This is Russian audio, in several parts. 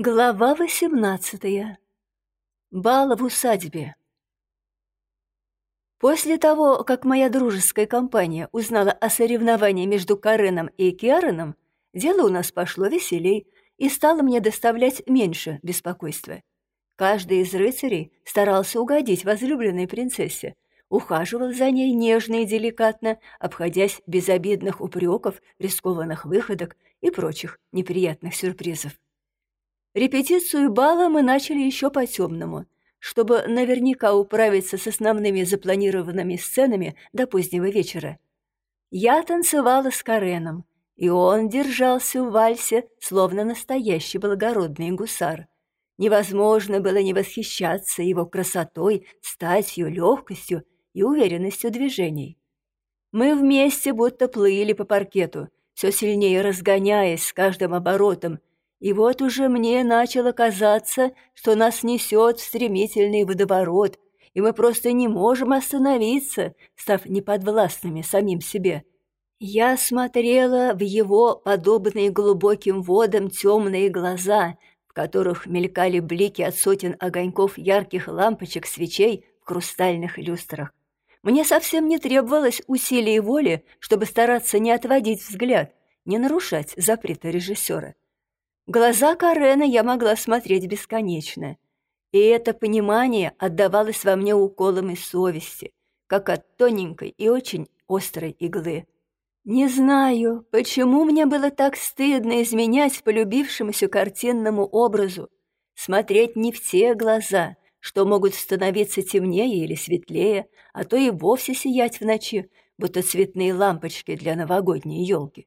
Глава восемнадцатая. Бал в усадьбе. После того, как моя дружеская компания узнала о соревновании между Кареном и Киареном, дело у нас пошло веселей и стало мне доставлять меньше беспокойства. Каждый из рыцарей старался угодить возлюбленной принцессе, ухаживал за ней нежно и деликатно, обходясь без обидных упреков, рискованных выходок и прочих неприятных сюрпризов. Репетицию бала мы начали еще по-темному, чтобы наверняка управиться с основными запланированными сценами до позднего вечера. Я танцевала с Кареном, и он держался в вальсе, словно настоящий благородный гусар. Невозможно было не восхищаться его красотой, статью, легкостью и уверенностью движений. Мы вместе будто плыли по паркету, все сильнее разгоняясь с каждым оборотом, и вот уже мне начало казаться, что нас несет в стремительный водоворот, и мы просто не можем остановиться, став неподвластными самим себе. Я смотрела в его подобные глубоким водам темные глаза, в которых мелькали блики от сотен огоньков ярких лампочек свечей в хрустальных люстрах. Мне совсем не требовалось усилий воли, чтобы стараться не отводить взгляд, не нарушать запрета режиссера глаза Карена я могла смотреть бесконечно, и это понимание отдавалось во мне уколом из совести, как от тоненькой и очень острой иглы. Не знаю, почему мне было так стыдно изменять полюбившемуся картинному образу, смотреть не в те глаза, что могут становиться темнее или светлее, а то и вовсе сиять в ночи, будто цветные лампочки для новогодней елки.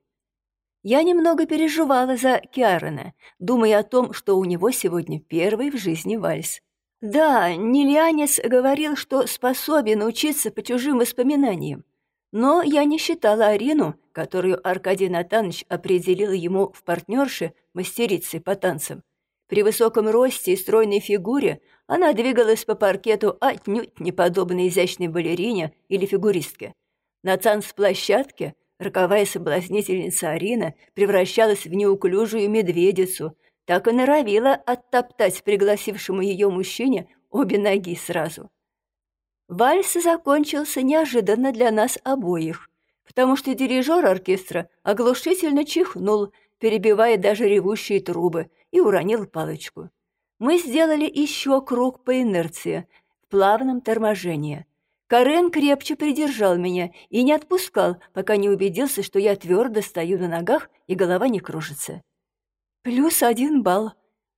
Я немного переживала за Киарона, думая о том, что у него сегодня первый в жизни вальс. Да, Нильянец говорил, что способен учиться по чужим воспоминаниям, но я не считала Арину, которую Аркадий Натанович определил ему в партнерше мастерицы по танцам. При высоком росте и стройной фигуре она двигалась по паркету отнюдь не подобно изящной балерине или фигуристке. На танцплощадке Роковая соблазнительница Арина превращалась в неуклюжую медведицу, так и норовила оттоптать пригласившему ее мужчине обе ноги сразу. Вальс закончился неожиданно для нас обоих, потому что дирижер оркестра оглушительно чихнул, перебивая даже ревущие трубы, и уронил палочку. Мы сделали еще круг по инерции, в плавном торможении — Карен крепче придержал меня и не отпускал, пока не убедился, что я твердо стою на ногах и голова не кружится. «Плюс один балл.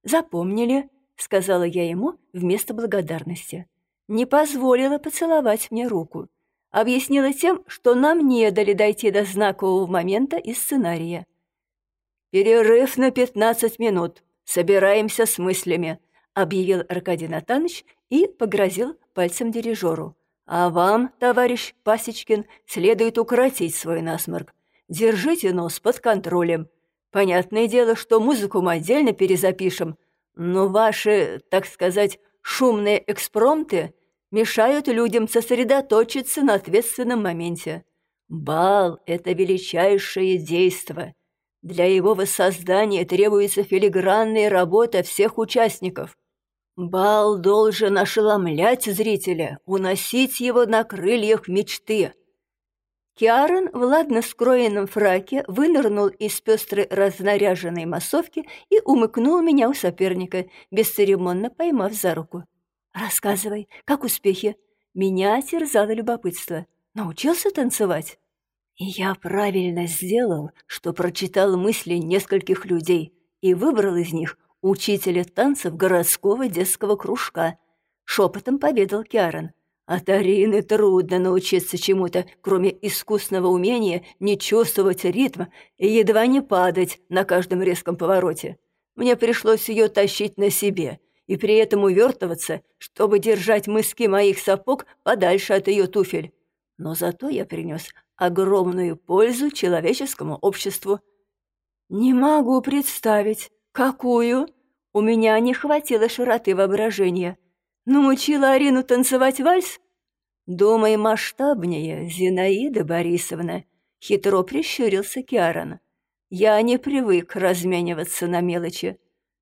Запомнили», — сказала я ему вместо благодарности. Не позволила поцеловать мне руку. Объяснила тем, что нам не дали дойти до знакового момента из сценария. «Перерыв на пятнадцать минут. Собираемся с мыслями», — объявил Аркадий Натанович и погрозил пальцем дирижеру. А вам, товарищ Пасечкин, следует укоротить свой насморк. Держите нос под контролем. Понятное дело, что музыку мы отдельно перезапишем, но ваши, так сказать, шумные экспромты мешают людям сосредоточиться на ответственном моменте. Бал — это величайшее действо. Для его воссоздания требуется филигранная работа всех участников — Бал должен ошеломлять зрителя, уносить его на крыльях мечты. Киарон в ладно скроенном фраке вынырнул из пестрой разнаряженной массовки и умыкнул меня у соперника, бесцеремонно поймав за руку. «Рассказывай, как успехи?» Меня терзало любопытство. «Научился танцевать?» И я правильно сделал, что прочитал мысли нескольких людей и выбрал из них учителя танцев городского детского кружка», — шепотом поведал Киарон. «От Арины трудно научиться чему-то, кроме искусного умения не чувствовать ритма и едва не падать на каждом резком повороте. Мне пришлось ее тащить на себе и при этом увертываться, чтобы держать мыски моих сапог подальше от ее туфель. Но зато я принес огромную пользу человеческому обществу». «Не могу представить», «Какую?» У меня не хватило широты воображения. Научила Арину танцевать вальс? Думай масштабнее, Зинаида Борисовна. Хитро прищурился Киарон. Я не привык размениваться на мелочи.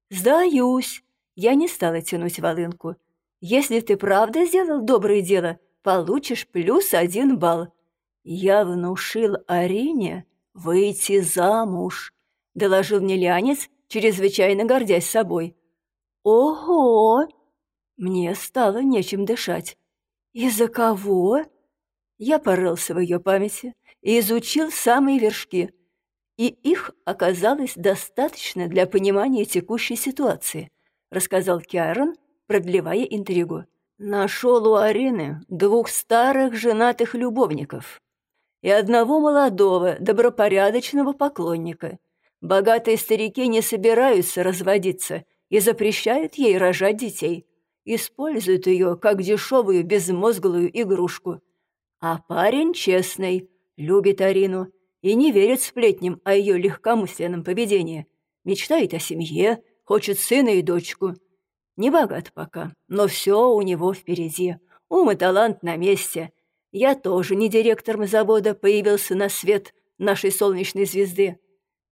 «Сдаюсь!» Я не стала тянуть волынку. «Если ты правда сделал доброе дело, получишь плюс один балл. Я внушил Арине выйти замуж», — доложил мне Лянец, чрезвычайно гордясь собой. «Ого!» Мне стало нечем дышать. «Из-за кого?» Я порылся в ее памяти и изучил самые вершки, и их оказалось достаточно для понимания текущей ситуации, рассказал Киарон, продлевая интригу. Нашел у Арины двух старых женатых любовников и одного молодого, добропорядочного поклонника. Богатые старики не собираются разводиться и запрещают ей рожать детей. Используют ее как дешевую безмозглую игрушку. А парень честный, любит Арину и не верит сплетням о ее легкомысленном поведении. Мечтает о семье, хочет сына и дочку. Не богат пока, но все у него впереди. Ум и талант на месте. Я тоже не директором завода появился на свет нашей солнечной звезды.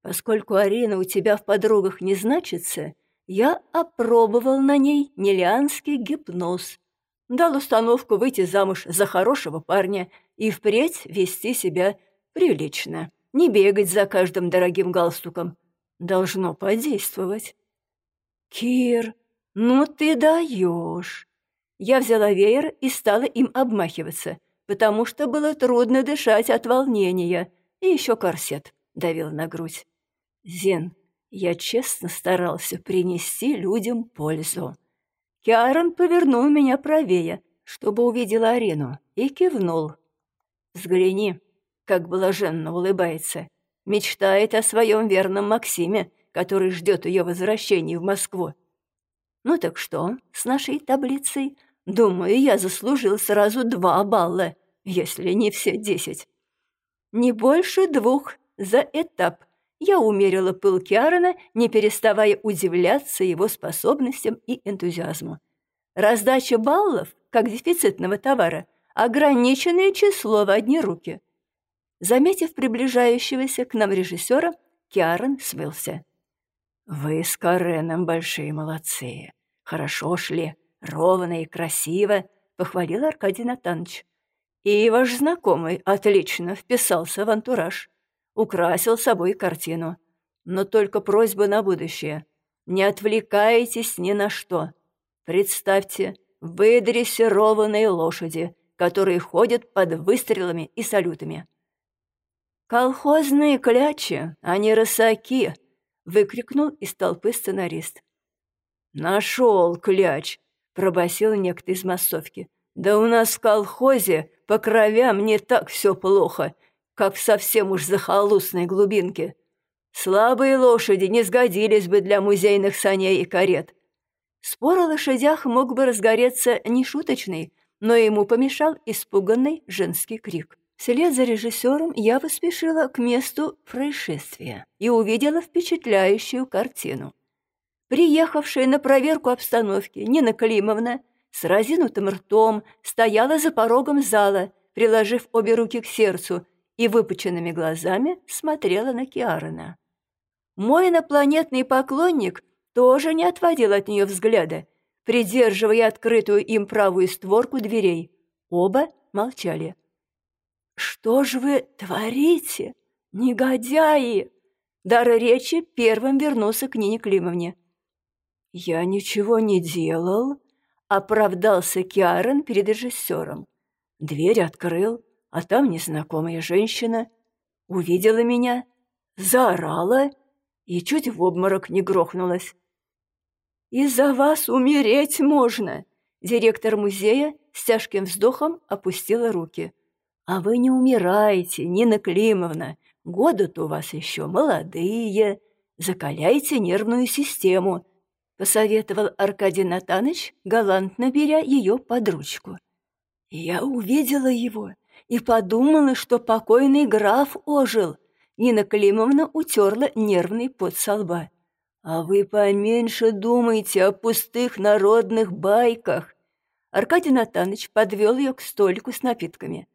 Поскольку Арина у тебя в подругах не значится, я опробовал на ней нелианский гипноз. Дал установку выйти замуж за хорошего парня и впредь вести себя прилично. Не бегать за каждым дорогим галстуком. Должно подействовать. Кир, ну ты даешь. Я взяла веер и стала им обмахиваться, потому что было трудно дышать от волнения, и еще корсет давил на грудь. Зен, я честно старался принести людям пользу. Киарон повернул меня правее, чтобы увидела арену, и кивнул. «Взгляни, как блаженно улыбается. Мечтает о своем верном Максиме, который ждет ее возвращения в Москву. Ну так что с нашей таблицей? Думаю, я заслужил сразу два балла, если не все десять. Не больше двух за этап, я умерила пыл Киарона, не переставая удивляться его способностям и энтузиазму. Раздача баллов, как дефицитного товара, ограниченное число в одни руки. Заметив приближающегося к нам режиссера, Киарон смылся. «Вы с Кареном большие молодцы. Хорошо шли, ровно и красиво», — похвалил Аркадий Натанович. «И ваш знакомый отлично вписался в антураж» украсил собой картину. Но только просьба на будущее. Не отвлекайтесь ни на что. Представьте, вы дрессированные лошади, которые ходят под выстрелами и салютами. «Колхозные клячи, а не рысаки!» — выкрикнул из толпы сценарист. «Нашел кляч!» — пробасил некто из массовки. «Да у нас в колхозе по кровям не так все плохо, как в совсем уж захолустной глубинке. Слабые лошади не сгодились бы для музейных саней и карет. Спор о лошадях мог бы разгореться нешуточный, но ему помешал испуганный женский крик. Вслед за режиссером я поспешила к месту происшествия и увидела впечатляющую картину. Приехавшая на проверку обстановки Нина Климовна с разинутым ртом стояла за порогом зала, приложив обе руки к сердцу и выпученными глазами смотрела на Киарона. Мой инопланетный поклонник тоже не отводил от нее взгляда, придерживая открытую им правую створку дверей. Оба молчали. «Что же вы творите, негодяи?» Дар речи первым вернулся к Нине Климовне. «Я ничего не делал», — оправдался Киарон перед режиссером. Дверь открыл, а там незнакомая женщина увидела меня, заорала и чуть в обморок не грохнулась. «Из-за вас умереть можно!» Директор музея с тяжким вздохом опустила руки. «А вы не умираете, Нина Климовна. Годы-то у вас еще молодые. Закаляйте нервную систему», — посоветовал Аркадий Натаныч, галантно беря ее под ручку. Я увидела его и подумала, что покойный граф ожил. Нина Климовна утерла нервный пот со лба. «А вы поменьше думайте о пустых народных байках!» Аркадий Натанович подвел ее к столику с напитками.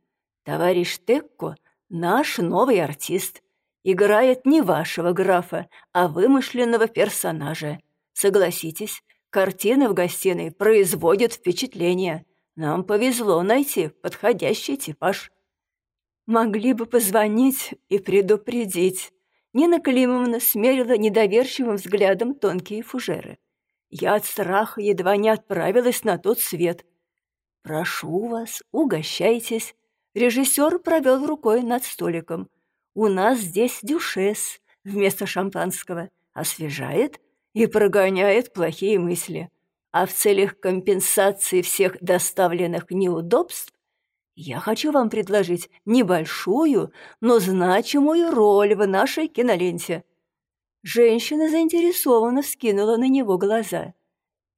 «Товарищ Текко — наш новый артист. Играет не вашего графа, а вымышленного персонажа. Согласитесь, картины в гостиной производят впечатление. Нам повезло найти подходящий типаж. Могли бы позвонить и предупредить. Нина Климовна смерила недоверчивым взглядом тонкие фужеры. Я от страха едва не отправилась на тот свет. «Прошу вас, угощайтесь». Режиссер провел рукой над столиком. «У нас здесь дюшес вместо шампанского. Освежает и прогоняет плохие мысли. А в целях компенсации всех доставленных неудобств я хочу вам предложить небольшую, но значимую роль в нашей киноленте». Женщина заинтересованно вскинула на него глаза.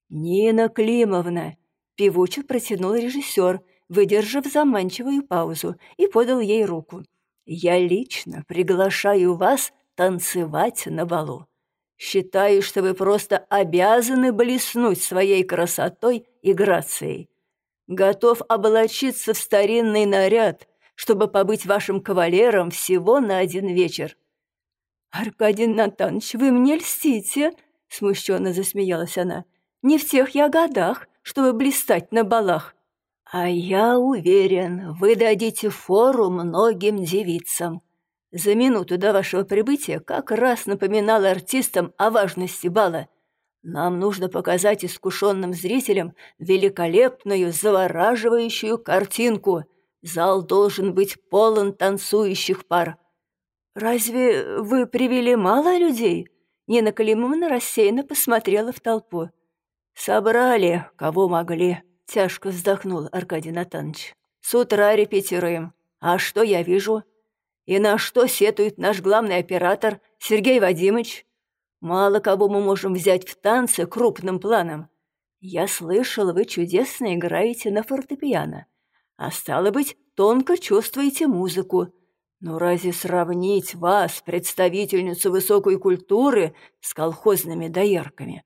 «Нина Климовна!» — певуче протянул режиссер, выдержав заманчивую паузу, и подал ей руку. «Я лично приглашаю вас танцевать на балу. Считаю, что вы просто обязаны блеснуть своей красотой и грацией готов облачиться в старинный наряд, чтобы побыть вашим кавалером всего на один вечер». «Аркадий Натанович, вы мне льстите?» — смущенно засмеялась она. «Не в тех я годах, чтобы блистать на балах». «А я уверен, вы дадите фору многим девицам. За минуту до вашего прибытия как раз напоминал артистам о важности бала. Нам нужно показать искушенным зрителям великолепную, завораживающую картинку. Зал должен быть полон танцующих пар. «Разве вы привели мало людей?» Нина Калимовна рассеянно посмотрела в толпу. «Собрали, кого могли», — тяжко вздохнул Аркадий Натанович. «С утра репетируем. А что я вижу? И на что сетует наш главный оператор Сергей Вадимович? Мало кого мы можем взять в танцы крупным планом. Я слышал, вы чудесно играете на фортепиано. А стало быть, тонко чувствуете музыку. Но разве сравнить вас, представительницу высокой культуры, с колхозными доярками?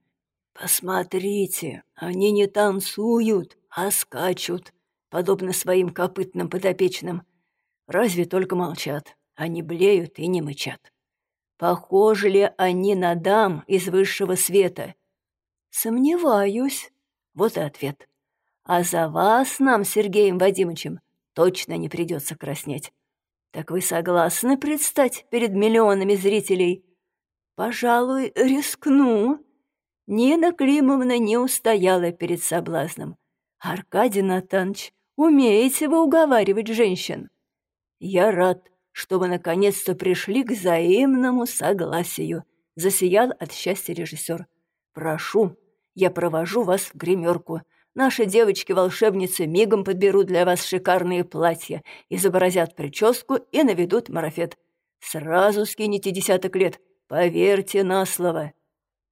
Посмотрите, они не танцуют, а скачут, подобно своим копытным подопечным. Разве только молчат, они блеют и не мычат. Похожи ли они на дам из высшего света? Сомневаюсь. Вот и ответ. А за вас нам, Сергеем Вадимовичем, точно не придется краснеть. Так вы согласны предстать перед миллионами зрителей? Пожалуй, рискну. Нина Климовна не устояла перед соблазном. Аркадий Натанович, умеете вы уговаривать женщин? Я рад, что вы наконец-то пришли к взаимному согласию», — засиял от счастья режиссер. «Прошу, я провожу вас в гримерку. Наши девочки-волшебницы мигом подберут для вас шикарные платья, изобразят прическу и наведут марафет. Сразу скинете десяток лет, поверьте на слово».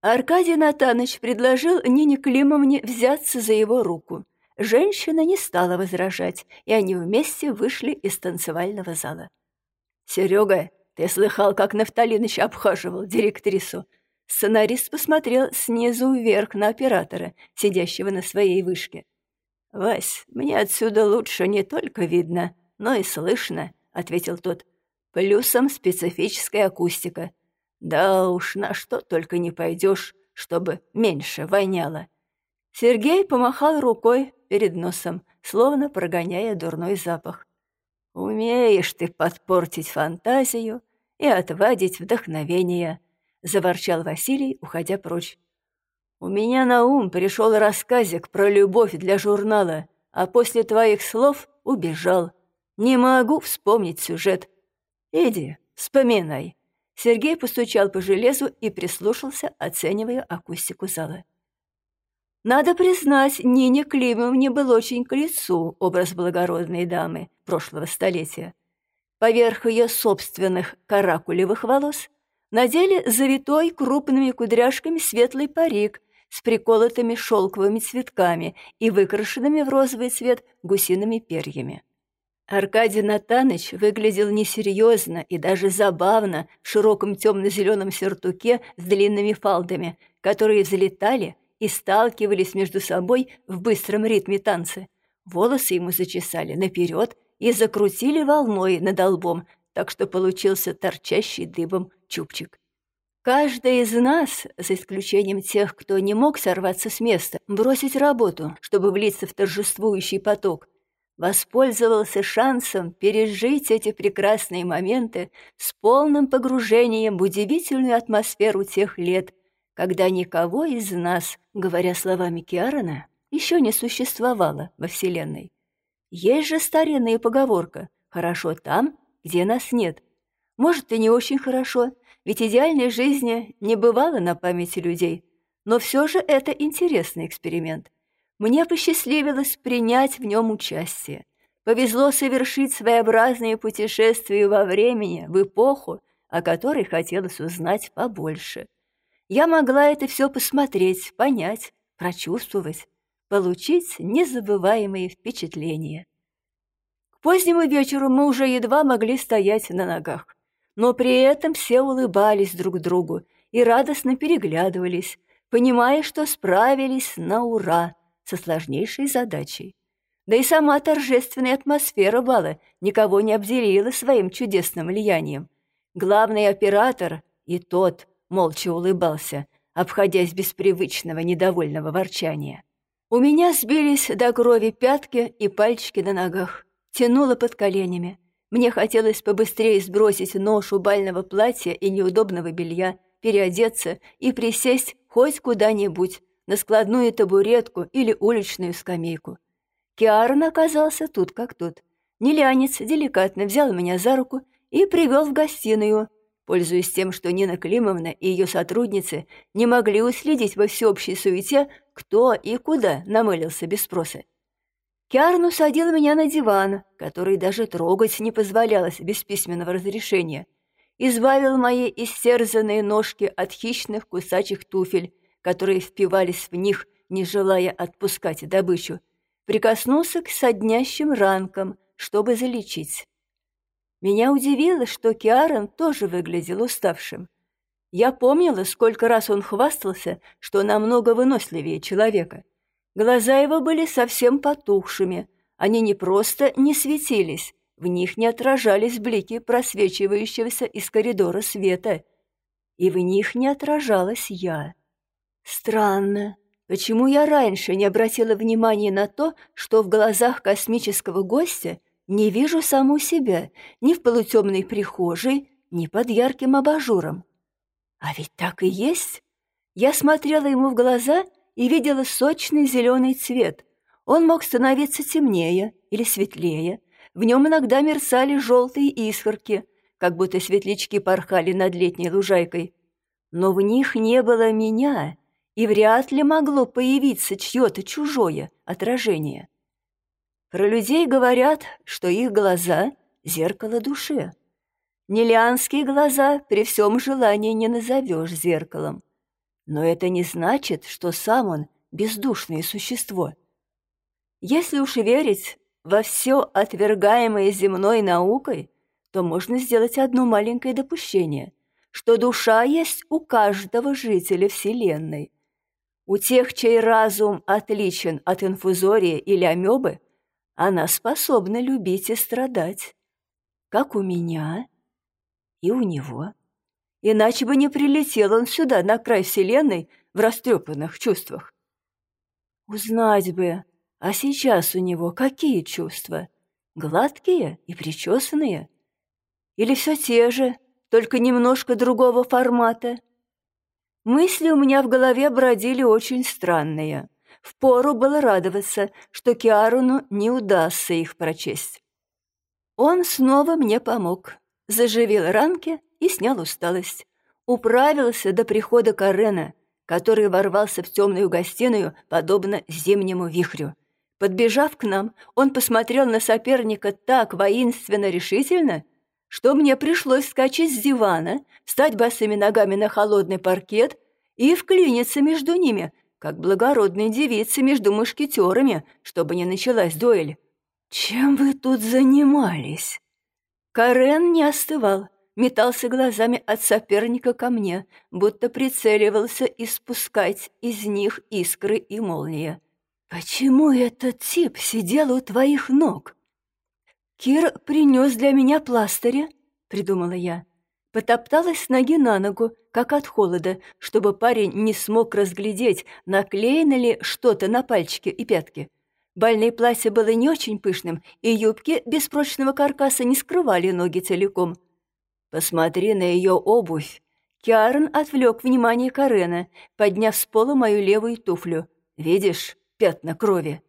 Аркадий Натанович предложил Нине Климовне взяться за его руку. Женщина не стала возражать, и они вместе вышли из танцевального зала. «Серега, ты слыхал, как Нафталиныч обхаживал директрису?» Сценарист посмотрел снизу вверх на оператора, сидящего на своей вышке. «Вась, мне отсюда лучше не только видно, но и слышно», — ответил тот. «Плюсом специфическая акустика. Да уж, на что только не пойдешь, чтобы меньше воняло». Сергей помахал рукой перед носом, словно прогоняя дурной запах. «Умеешь ты подпортить фантазию и отвадить вдохновение», — заворчал Василий, уходя прочь. «У меня на ум пришел рассказик про любовь для журнала, а после твоих слов убежал. Не могу вспомнить сюжет. Иди, вспоминай». Сергей постучал по железу и прислушался, оценивая акустику зала. Надо признать, Нине Климовне был очень к лицу образ благородной дамы прошлого столетия. Поверх ее собственных каракулевых волос надели завитой крупными кудряшками светлый парик с приколотыми шелковыми цветками и выкрашенными в розовый цвет гусиными перьями. Аркадий Натаныч выглядел несерьезно и даже забавно в широком темно-зеленом сюртуке с длинными фалдами, которые взлетали и сталкивались между собой в быстром ритме танца. Волосы ему зачесали наперед и закрутили волной над лбом, так что получился торчащий дыбом чубчик. Каждый из нас, за исключением тех, кто не мог сорваться с места, бросить работу, чтобы влиться в торжествующий поток, воспользовался шансом пережить эти прекрасные моменты с полным погружением в удивительную атмосферу тех лет, когда никого из нас, говоря словами Киарона, еще не существовало во Вселенной. Есть же старинная поговорка «хорошо там, где нас нет». Может, и не очень хорошо, ведь идеальной жизни не бывало на памяти людей, но все же это интересный эксперимент. Мне посчастливилось принять в нем участие. Повезло совершить своеобразные путешествия во времени, в эпоху, о которой хотелось узнать побольше. Я могла это все посмотреть, понять, прочувствовать, получить незабываемые впечатления. К позднему вечеру мы уже едва могли стоять на ногах но при этом все улыбались друг другу и радостно переглядывались, понимая, что справились на ура со сложнейшей задачей. Да и сама торжественная атмосфера бала никого не обделила своим чудесным влиянием. Главный оператор и тот молча улыбался, обходясь без привычного недовольного ворчания. У меня сбились до крови пятки и пальчики на ногах, тянуло под коленями. Мне хотелось побыстрее сбросить ношу бального платья и неудобного белья, переодеться и присесть хоть куда-нибудь, на складную табуретку или уличную скамейку. Киарон оказался тут как тут. Нелянец деликатно взял меня за руку и привел в гостиную, пользуясь тем, что Нина Климовна и ее сотрудницы не могли уследить во всеобщей суете, кто и куда намылился без спроса. Киарн усадил меня на диван, который даже трогать не позволялось без письменного разрешения, избавил мои истерзанные ножки от хищных кусачих туфель, которые впивались в них, не желая отпускать добычу, прикоснулся к соднящим ранкам, чтобы залечить. Меня удивило, что Киарон тоже выглядел уставшим. Я помнила, сколько раз он хвастался, что намного выносливее человека. Глаза его были совсем потухшими. Они не просто не светились, в них не отражались блики просвечивающегося из коридора света. И в них не отражалась я. Странно, почему я раньше не обратила внимания на то, что в глазах космического гостя не вижу саму себя ни в полутемной прихожей, ни под ярким абажуром. А ведь так и есть. Я смотрела ему в глаза — и видела сочный зеленый цвет. Он мог становиться темнее или светлее. В нем иногда мерцали желтые искорки, как будто светлячки порхали над летней лужайкой. Но в них не было меня, и вряд ли могло появиться чье-то чужое отражение. Про людей говорят, что их глаза — зеркало души. Нелианские глаза при всем желании не назовешь зеркалом. Но это не значит, что сам он бездушное существо. Если уж верить во все отвергаемое земной наукой, то можно сделать одно маленькое допущение, что душа есть у каждого жителя Вселенной. У тех, чей разум отличен от инфузория или амебы, она способна любить и страдать, как у меня и у него. Иначе бы не прилетел он сюда, на край вселенной, в растрепанных чувствах. Узнать бы, а сейчас у него какие чувства? Гладкие и причесанные? Или все те же, только немножко другого формата? Мысли у меня в голове бродили очень странные. Впору было радоваться, что Киаруну не удастся их прочесть. Он снова мне помог, заживил ранки и снял усталость. Управился до прихода Карена, который ворвался в темную гостиную, подобно зимнему вихрю. Подбежав к нам, он посмотрел на соперника так воинственно решительно, что мне пришлось скачать с дивана, встать босыми ногами на холодный паркет и вклиниться между ними, как благородные девицы между мушкетерами, чтобы не началась дуэль. «Чем вы тут занимались?» Карен не остывал метался глазами от соперника ко мне, будто прицеливался испускать из них искры и молния. «Почему этот тип сидел у твоих ног?» «Кир принес для меня пластыри», — придумала я. Потопталась с ноги на ногу, как от холода, чтобы парень не смог разглядеть, наклеено ли что-то на пальчики и пятки. Бальное платье было не очень пышным, и юбки без прочного каркаса не скрывали ноги целиком. «Посмотри на ее обувь!» Киарон отвлек внимание Карена, подняв с пола мою левую туфлю. «Видишь пятна крови?»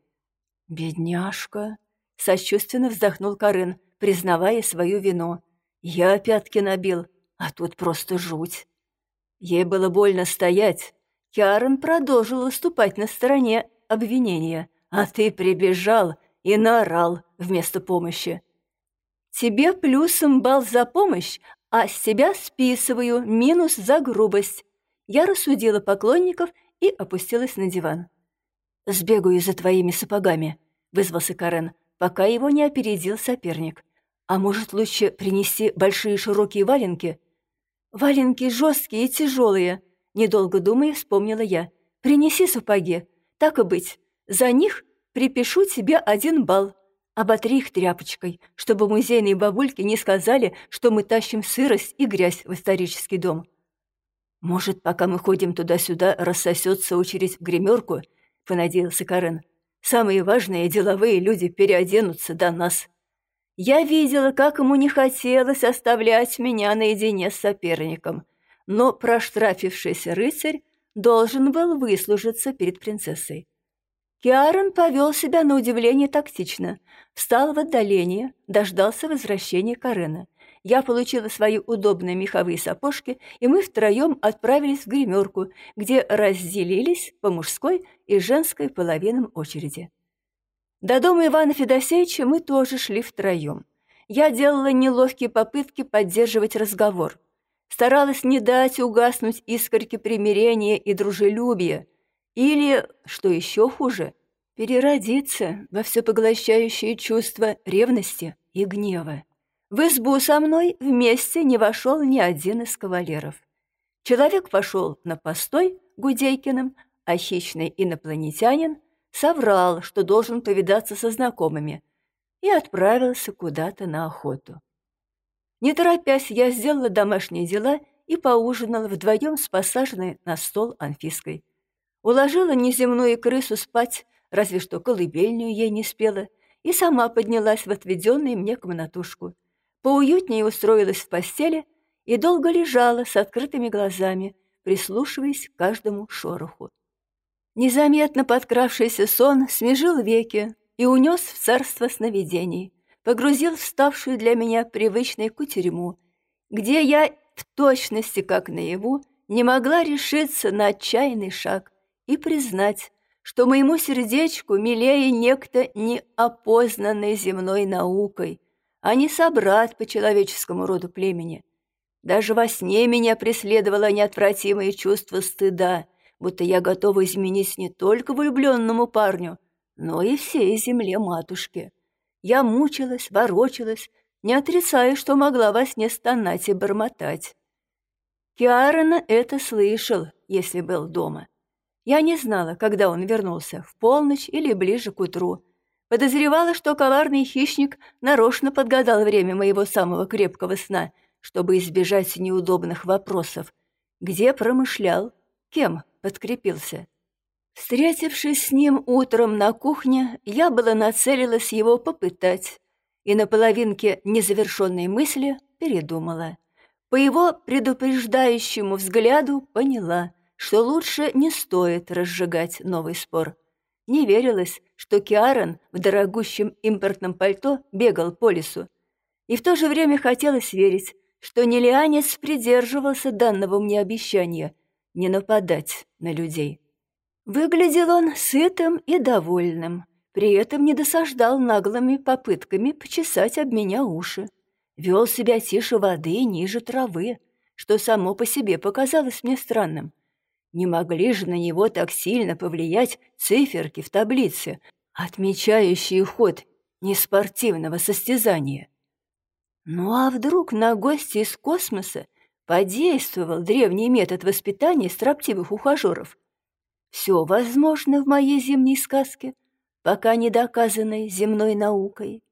«Бедняжка!» — сочувственно вздохнул Карен, признавая свою вину. «Я пятки набил, а тут просто жуть!» Ей было больно стоять. Киарон продолжил выступать на стороне обвинения — а ты прибежал и наорал вместо помощи. Тебе плюсом бал за помощь, а с себя списываю минус за грубость. Я рассудила поклонников и опустилась на диван. «Сбегаю за твоими сапогами», — вызвался Карен, пока его не опередил соперник. «А может, лучше принести большие широкие валенки?» «Валенки жесткие и тяжелые», — недолго думая, вспомнила я. «Принеси сапоги. Так и быть. За них припишу тебе один балл. Оботри их тряпочкой, чтобы музейные бабульки не сказали, что мы тащим сырость и грязь в исторический дом. Может, пока мы ходим туда-сюда, рассосется очередь в гримерку, понадеялся Карен. Самые важные деловые люди переоденутся до нас. Я видела, как ему не хотелось оставлять меня наедине с соперником, но проштрафившийся рыцарь должен был выслужиться перед принцессой. Киарон повел себя на удивление тактично. Встал в отдалении, дождался возвращения Карена. Я получила свои удобные меховые сапожки, и мы втроем отправились в гримерку, где разделились по мужской и женской половинам очереди. До дома Ивана Федосеевича мы тоже шли втроем. Я делала неловкие попытки поддерживать разговор. Старалась не дать угаснуть искорки примирения и дружелюбия, или, что еще хуже, переродиться во всепоглощающее чувство ревности и гнева. В избу со мной вместе не вошел ни один из кавалеров. Человек пошел на постой Гудейкиным, а хищный инопланетянин соврал, что должен повидаться со знакомыми, и отправился куда-то на охоту. Не торопясь, я сделала домашние дела и поужинала вдвоем с посаженной на стол Анфиской. Уложила неземную крысу спать, разве что колыбельную ей не спела, и сама поднялась в отведенную мне комнатушку. Поуютнее устроилась в постели и долго лежала с открытыми глазами, прислушиваясь к каждому шороху. Незаметно подкравшийся сон смежил веки и унес в царство сновидений, погрузил в ставшую для меня привычной кутерьму, где я в точности, как наяву, не могла решиться на отчаянный шаг — и признать, что моему сердечку милее некто неопознанный земной наукой, а не собрат по человеческому роду племени. Даже во сне меня преследовало неотвратимое чувство стыда, будто я готова изменить не только влюбленному парню, но и всей земле матушки. Я мучилась, ворочалась, не отрицая, что могла во сне стонать и бормотать. Киарона это слышал, если был дома. Я не знала, когда он вернулся, в полночь или ближе к утру. Подозревала, что коварный хищник нарочно подгадал время моего самого крепкого сна, чтобы избежать неудобных вопросов. Где промышлял? Кем подкрепился? Встретившись с ним утром на кухне, я была нацелилась его попытать, и на половинке незавершенной мысли передумала. По его предупреждающему взгляду поняла — что лучше не стоит разжигать новый спор. Не верилось, что Киарон в дорогущем импортном пальто бегал по лесу. И в то же время хотелось верить, что Нелианец придерживался данного мне обещания не нападать на людей. Выглядел он сытым и довольным, при этом не досаждал наглыми попытками почесать об меня уши. Вел себя тише воды ниже травы, что само по себе показалось мне странным. Не могли же на него так сильно повлиять циферки в таблице, отмечающие ход неспортивного состязания. Ну а вдруг на гости из космоса подействовал древний метод воспитания строптивых ухажеров? Все возможно в моей зимней сказке, пока не доказанной земной наукой.